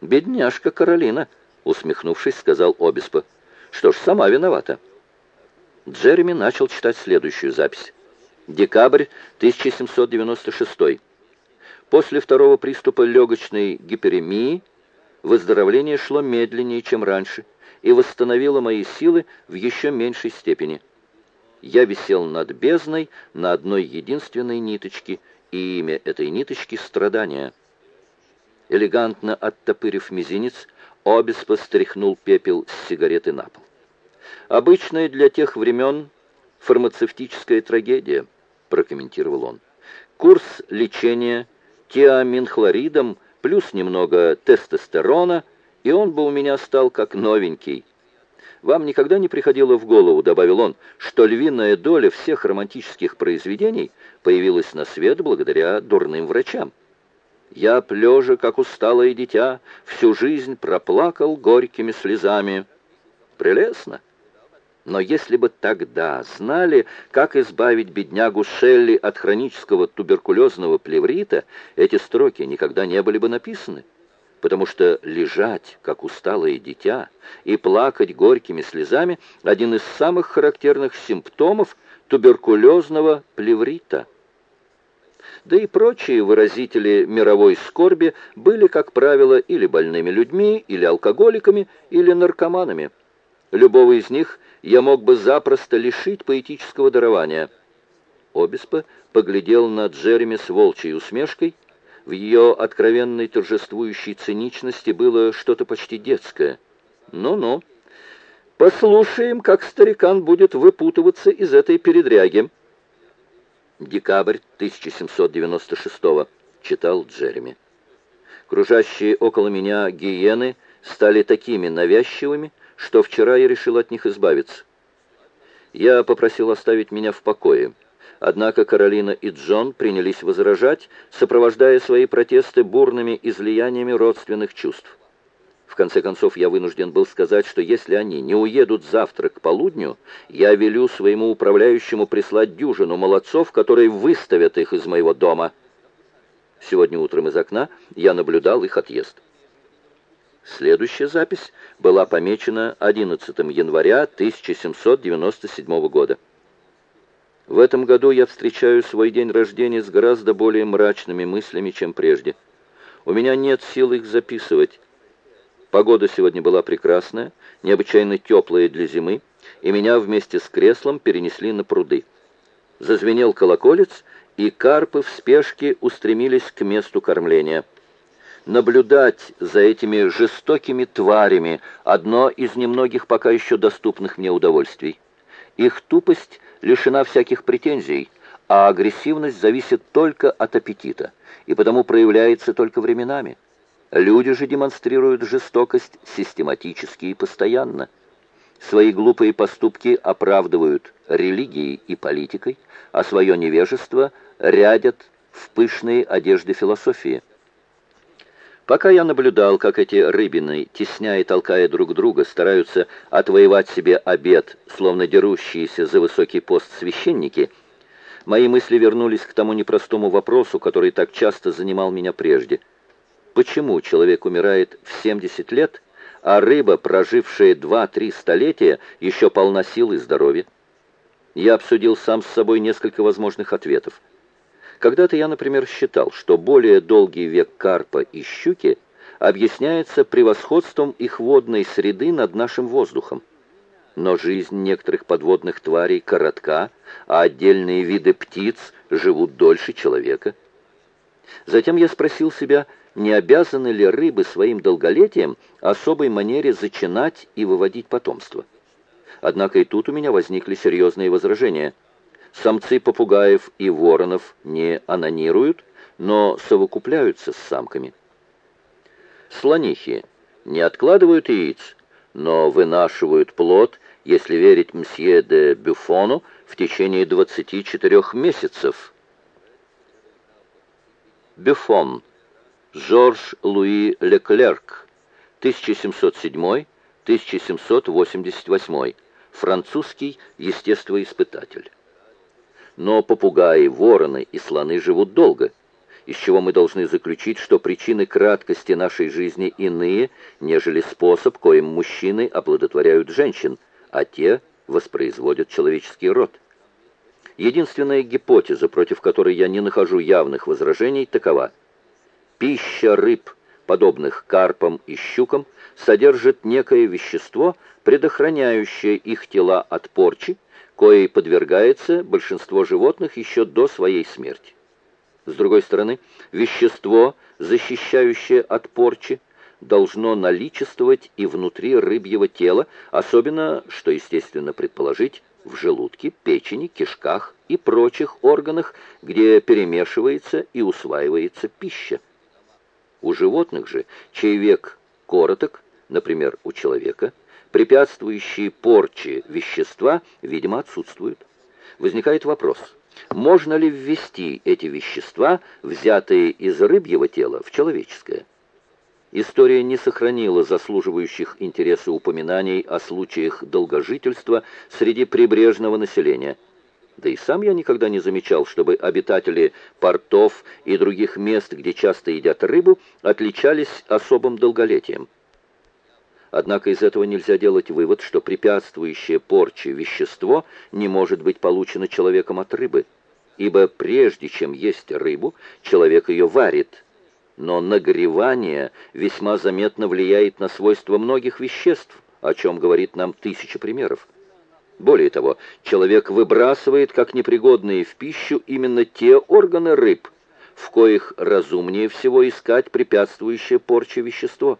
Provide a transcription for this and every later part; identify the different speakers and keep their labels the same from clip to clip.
Speaker 1: «Бедняжка Каролина», — усмехнувшись, сказал Обеспо. «Что ж, сама виновата». Джереми начал читать следующую запись. Декабрь 1796. После второго приступа легочной гиперемии выздоровление шло медленнее, чем раньше, и восстановило мои силы в еще меньшей степени. Я висел над бездной на одной единственной ниточке, и имя этой ниточки — страдания. Элегантно оттопырив мизинец, Обеспо стряхнул пепел с сигареты на пол. «Обычная для тех времен фармацевтическая трагедия», — прокомментировал он. «Курс лечения тиаминхлоридом плюс немного тестостерона, и он бы у меня стал как новенький. Вам никогда не приходило в голову, добавил он, что львиная доля всех романтических произведений появилась на свет благодаря дурным врачам. Я, плежа, как усталое дитя, всю жизнь проплакал горькими слезами. Прелестно. Но если бы тогда знали, как избавить беднягу Шелли от хронического туберкулезного плеврита, эти строки никогда не были бы написаны. Потому что лежать, как усталое дитя, и плакать горькими слезами – один из самых характерных симптомов туберкулезного плеврита. Да и прочие выразители мировой скорби были, как правило, или больными людьми, или алкоголиками, или наркоманами. Любого из них – я мог бы запросто лишить поэтического дарования». Обеспо поглядел на Джереми с волчьей усмешкой. В ее откровенной торжествующей циничности было что-то почти детское. «Ну-ну, послушаем, как старикан будет выпутываться из этой передряги». «Декабрь 1796-го», — читал Джереми. Кружащие около меня гиены стали такими навязчивыми, что вчера я решил от них избавиться. Я попросил оставить меня в покое. Однако Каролина и Джон принялись возражать, сопровождая свои протесты бурными излияниями родственных чувств. В конце концов, я вынужден был сказать, что если они не уедут завтра к полудню, я велю своему управляющему прислать дюжину молодцов, которые выставят их из моего дома. Сегодня утром из окна я наблюдал их отъезд. Следующая запись была помечена 11 января 1797 года. В этом году я встречаю свой день рождения с гораздо более мрачными мыслями, чем прежде. У меня нет сил их записывать. Погода сегодня была прекрасная, необычайно теплая для зимы, и меня вместе с креслом перенесли на пруды. Зазвенел колоколец, и карпы в спешке устремились к месту кормления наблюдать за этими жестокими тварями – одно из немногих пока еще доступных мне удовольствий. Их тупость лишена всяких претензий, а агрессивность зависит только от аппетита, и потому проявляется только временами. Люди же демонстрируют жестокость систематически и постоянно. Свои глупые поступки оправдывают религией и политикой, а свое невежество рядят в пышные одежды философии. Пока я наблюдал, как эти рыбины, тесня и толкая друг друга, стараются отвоевать себе обед, словно дерущиеся за высокий пост священники, мои мысли вернулись к тому непростому вопросу, который так часто занимал меня прежде. Почему человек умирает в 70 лет, а рыба, прожившая 2-3 столетия, еще полна сил и здоровья? Я обсудил сам с собой несколько возможных ответов. Когда-то я, например, считал, что более долгий век карпа и щуки объясняется превосходством их водной среды над нашим воздухом. Но жизнь некоторых подводных тварей коротка, а отдельные виды птиц живут дольше человека. Затем я спросил себя, не обязаны ли рыбы своим долголетием особой манере зачинать и выводить потомство. Однако и тут у меня возникли серьезные возражения – Самцы попугаев и воронов не анонируют, но совокупляются с самками. Слонихи не откладывают яиц, но вынашивают плод, если верить мсье де Бюфону, в течение 24 месяцев. Бюфон. Жорж Луи Леклерк. 1707-1788. Французский естествоиспытатель. Но попугаи, вороны и слоны живут долго, из чего мы должны заключить, что причины краткости нашей жизни иные, нежели способ, коим мужчины оплодотворяют женщин, а те воспроизводят человеческий род. Единственная гипотеза, против которой я не нахожу явных возражений, такова. Пища рыб, подобных карпам и щукам, содержит некое вещество, предохраняющее их тела от порчи, коей подвергается большинство животных еще до своей смерти. С другой стороны, вещество, защищающее от порчи, должно наличествовать и внутри рыбьего тела, особенно, что естественно предположить, в желудке, печени, кишках и прочих органах, где перемешивается и усваивается пища. У животных же, чей век короток, например, у человека, препятствующие порче вещества, видимо, отсутствуют. Возникает вопрос, можно ли ввести эти вещества, взятые из рыбьего тела, в человеческое? История не сохранила заслуживающих интереса упоминаний о случаях долгожительства среди прибрежного населения. Да и сам я никогда не замечал, чтобы обитатели портов и других мест, где часто едят рыбу, отличались особым долголетием. Однако из этого нельзя делать вывод, что препятствующее порче вещество не может быть получено человеком от рыбы, ибо прежде чем есть рыбу, человек ее варит. Но нагревание весьма заметно влияет на свойства многих веществ, о чем говорит нам тысяча примеров. Более того, человек выбрасывает как непригодные в пищу именно те органы рыб, в коих разумнее всего искать препятствующее порче вещество.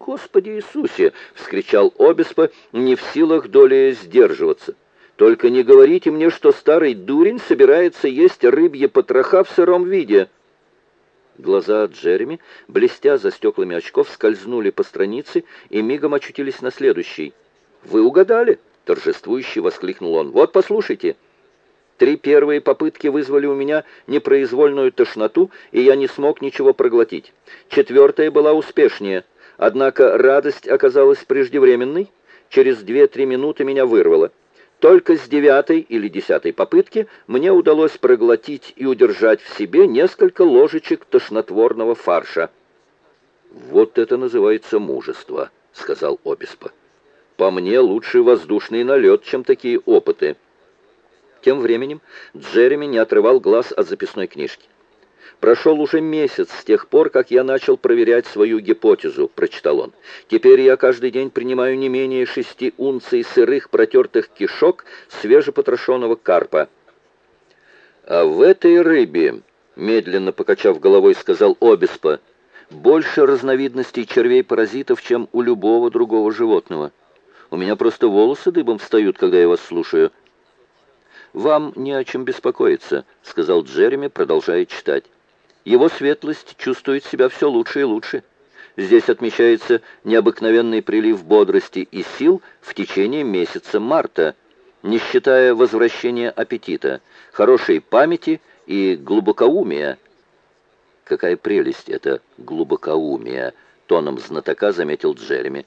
Speaker 1: «Господи Иисусе!» — вскричал Обеспо, не в силах доли сдерживаться. «Только не говорите мне, что старый дурень собирается есть рыбье потроха в сыром виде!» Глаза Джереми, блестя за стеклами очков, скользнули по странице и мигом очутились на следующей. «Вы угадали!» — торжествующе воскликнул он. «Вот, послушайте!» Три первые попытки вызвали у меня непроизвольную тошноту, и я не смог ничего проглотить. Четвертая была успешнее — Однако радость оказалась преждевременной. Через две-три минуты меня вырвало. Только с девятой или десятой попытки мне удалось проглотить и удержать в себе несколько ложечек тошнотворного фарша. «Вот это называется мужество», — сказал Обеспо. «По мне лучше воздушный налет, чем такие опыты». Тем временем Джереми не отрывал глаз от записной книжки. «Прошел уже месяц с тех пор, как я начал проверять свою гипотезу», — прочитал он. «Теперь я каждый день принимаю не менее шести унций сырых протертых кишок свежепотрошенного карпа». «А в этой рыбе», — медленно покачав головой, сказал Обеспо, «больше разновидностей червей-паразитов, чем у любого другого животного. У меня просто волосы дыбом встают, когда я вас слушаю». «Вам не о чем беспокоиться», — сказал Джереми, продолжая читать. Его светлость чувствует себя все лучше и лучше. Здесь отмечается необыкновенный прилив бодрости и сил в течение месяца марта, не считая возвращения аппетита, хорошей памяти и глубокоумия. Какая прелесть это глубокоумие, тоном знатока заметил Джереми.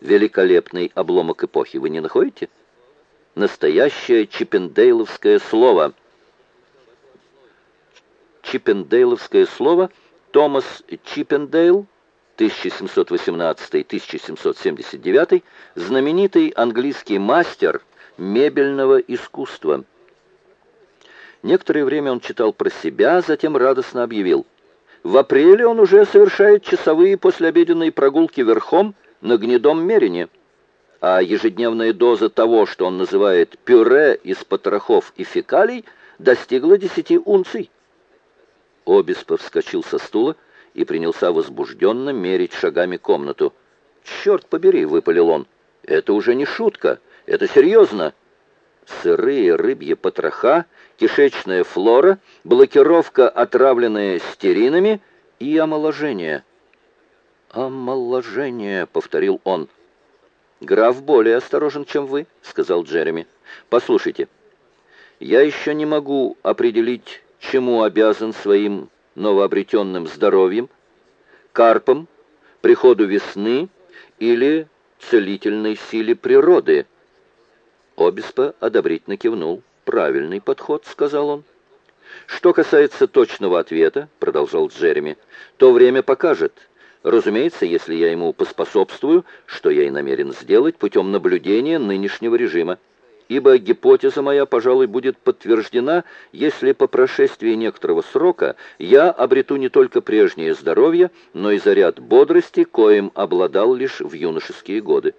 Speaker 1: Великолепный обломок эпохи, вы не находите? Настоящее чиппендейловское слово — чиппендейловское слово Томас Чиппендейл 1718-1779, знаменитый английский мастер мебельного искусства. Некоторое время он читал про себя, затем радостно объявил. В апреле он уже совершает часовые послеобеденные прогулки верхом на гнедом мерине, а ежедневная доза того, что он называет пюре из потрохов и фекалий, достигла 10 унций. Обеспо вскочил со стула и принялся возбужденно мерить шагами комнату. «Черт побери!» — выпалил он. «Это уже не шутка, это серьезно!» Сырые рыбьи потроха, кишечная флора, блокировка, отравленная стеринами, и омоложение. «Омоложение», — повторил он. «Граф более осторожен, чем вы», — сказал Джереми. «Послушайте, я еще не могу определить чему обязан своим новообретенным здоровьем, карпом, приходу весны или целительной силе природы. Обеспо одобрительно кивнул. «Правильный подход», — сказал он. «Что касается точного ответа, — продолжал Джереми, — то время покажет. Разумеется, если я ему поспособствую, что я и намерен сделать путем наблюдения нынешнего режима. Ибо гипотеза моя, пожалуй, будет подтверждена, если по прошествии некоторого срока я обрету не только прежнее здоровье, но и заряд бодрости, коим обладал лишь в юношеские годы.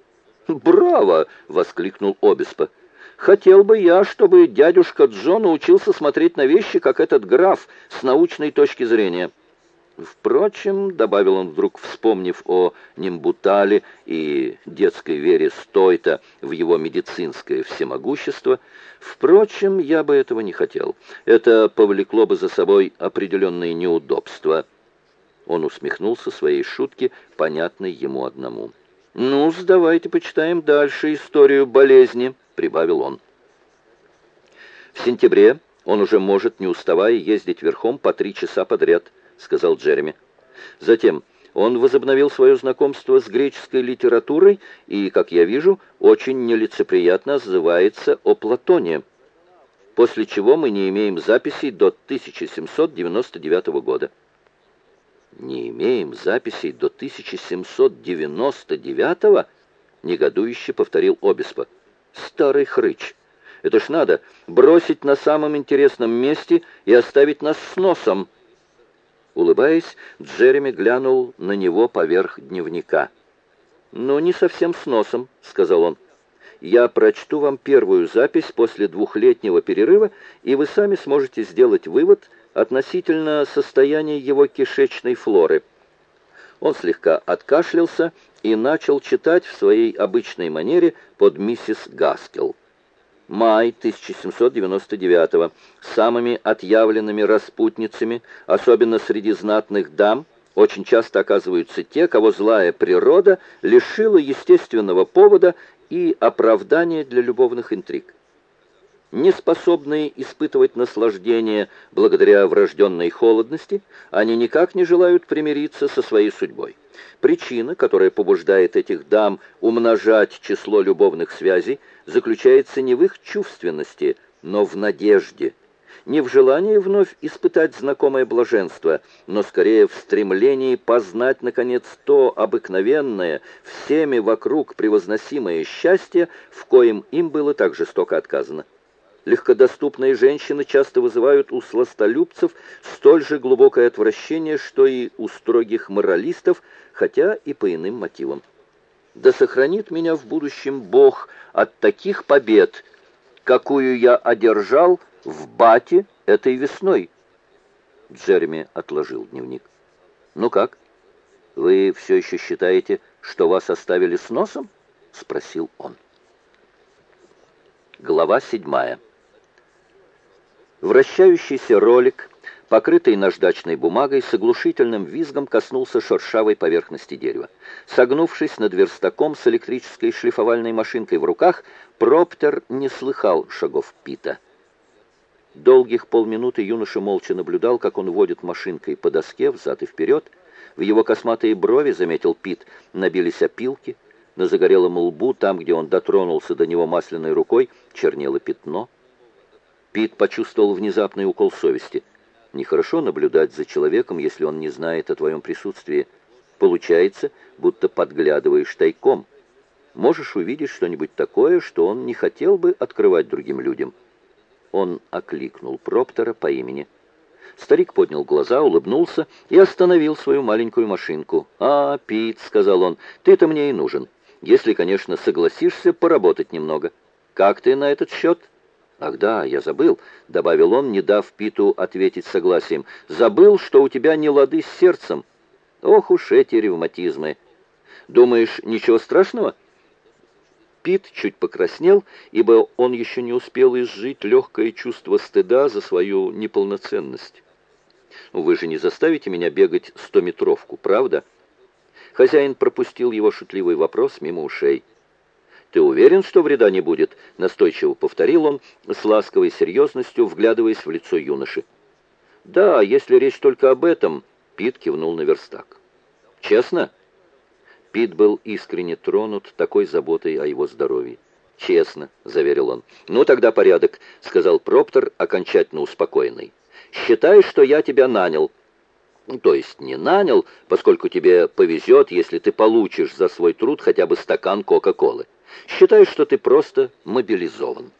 Speaker 1: «Браво!» — воскликнул Обеспо. «Хотел бы я, чтобы дядюшка Джон научился смотреть на вещи, как этот граф, с научной точки зрения». Впрочем, добавил он вдруг, вспомнив о Нимбутале и детской вере Стойта в его медицинское всемогущество, впрочем, я бы этого не хотел. Это повлекло бы за собой определенные неудобства. Он усмехнулся своей шутке, понятной ему одному. «Ну, давайте почитаем дальше историю болезни», — прибавил он. В сентябре он уже может, не уставая, ездить верхом по три часа подряд —— сказал Джереми. Затем он возобновил свое знакомство с греческой литературой и, как я вижу, очень нелицеприятно отзывается о Платоне, после чего мы не имеем записей до 1799 года. «Не имеем записей до 1799-го?» — негодующе повторил Обеспо. «Старый хрыч! Это ж надо бросить на самом интересном месте и оставить нас с носом!» Улыбаясь, Джереми глянул на него поверх дневника. «Ну, не совсем с носом», — сказал он. «Я прочту вам первую запись после двухлетнего перерыва, и вы сами сможете сделать вывод относительно состояния его кишечной флоры». Он слегка откашлялся и начал читать в своей обычной манере под миссис Гаскел май 1799 самыми отъявленными распутницами, особенно среди знатных дам, очень часто оказываются те, кого злая природа лишила естественного повода и оправдания для любовных интриг. Неспособные испытывать наслаждение благодаря врожденной холодности, они никак не желают примириться со своей судьбой. Причина, которая побуждает этих дам умножать число любовных связей, заключается не в их чувственности, но в надежде, не в желании вновь испытать знакомое блаженство, но скорее в стремлении познать, наконец, то обыкновенное, всеми вокруг превозносимое счастье, в коем им было так жестоко отказано. Легкодоступные женщины часто вызывают у сластолюбцев столь же глубокое отвращение, что и у строгих моралистов, хотя и по иным мотивам. Да сохранит меня в будущем Бог от таких побед, какую я одержал в Бате этой весной. Джереми отложил дневник. «Ну как? Вы все еще считаете, что вас оставили с носом?» — спросил он. Глава седьмая. Вращающийся ролик, покрытый наждачной бумагой, с оглушительным визгом коснулся шершавой поверхности дерева. Согнувшись над верстаком с электрической шлифовальной машинкой в руках, Проптер не слыхал шагов Пита. Долгих полминуты юноша молча наблюдал, как он водит машинкой по доске взад и вперед. В его косматые брови, заметил Пит, набились опилки. На загорелом лбу, там, где он дотронулся до него масляной рукой, чернело пятно — Пит почувствовал внезапный укол совести. Нехорошо наблюдать за человеком, если он не знает о твоем присутствии. Получается, будто подглядываешь тайком. Можешь увидеть что-нибудь такое, что он не хотел бы открывать другим людям. Он окликнул Проптера по имени. Старик поднял глаза, улыбнулся и остановил свою маленькую машинку. «А, Пит», — сказал он, — «ты-то мне и нужен, если, конечно, согласишься поработать немного. Как ты на этот счет?» «Ах да, я забыл», — добавил он, не дав Питу ответить согласием. «Забыл, что у тебя не лады с сердцем. Ох уж эти ревматизмы! Думаешь, ничего страшного?» Пит чуть покраснел, ибо он еще не успел изжить легкое чувство стыда за свою неполноценность. «Вы же не заставите меня бегать стометровку, правда?» Хозяин пропустил его шутливый вопрос мимо ушей. «Ты уверен, что вреда не будет?» — настойчиво повторил он с ласковой серьезностью, вглядываясь в лицо юноши. «Да, если речь только об этом», — Пит кивнул на верстак. «Честно?» Пит был искренне тронут такой заботой о его здоровье. «Честно», — заверил он. «Ну, тогда порядок», — сказал Проптор, окончательно успокоенный. Считай, что я тебя нанял. То есть не нанял, поскольку тебе повезет, если ты получишь за свой труд хотя бы стакан Кока-Колы. Считай, что ты просто мобилизован.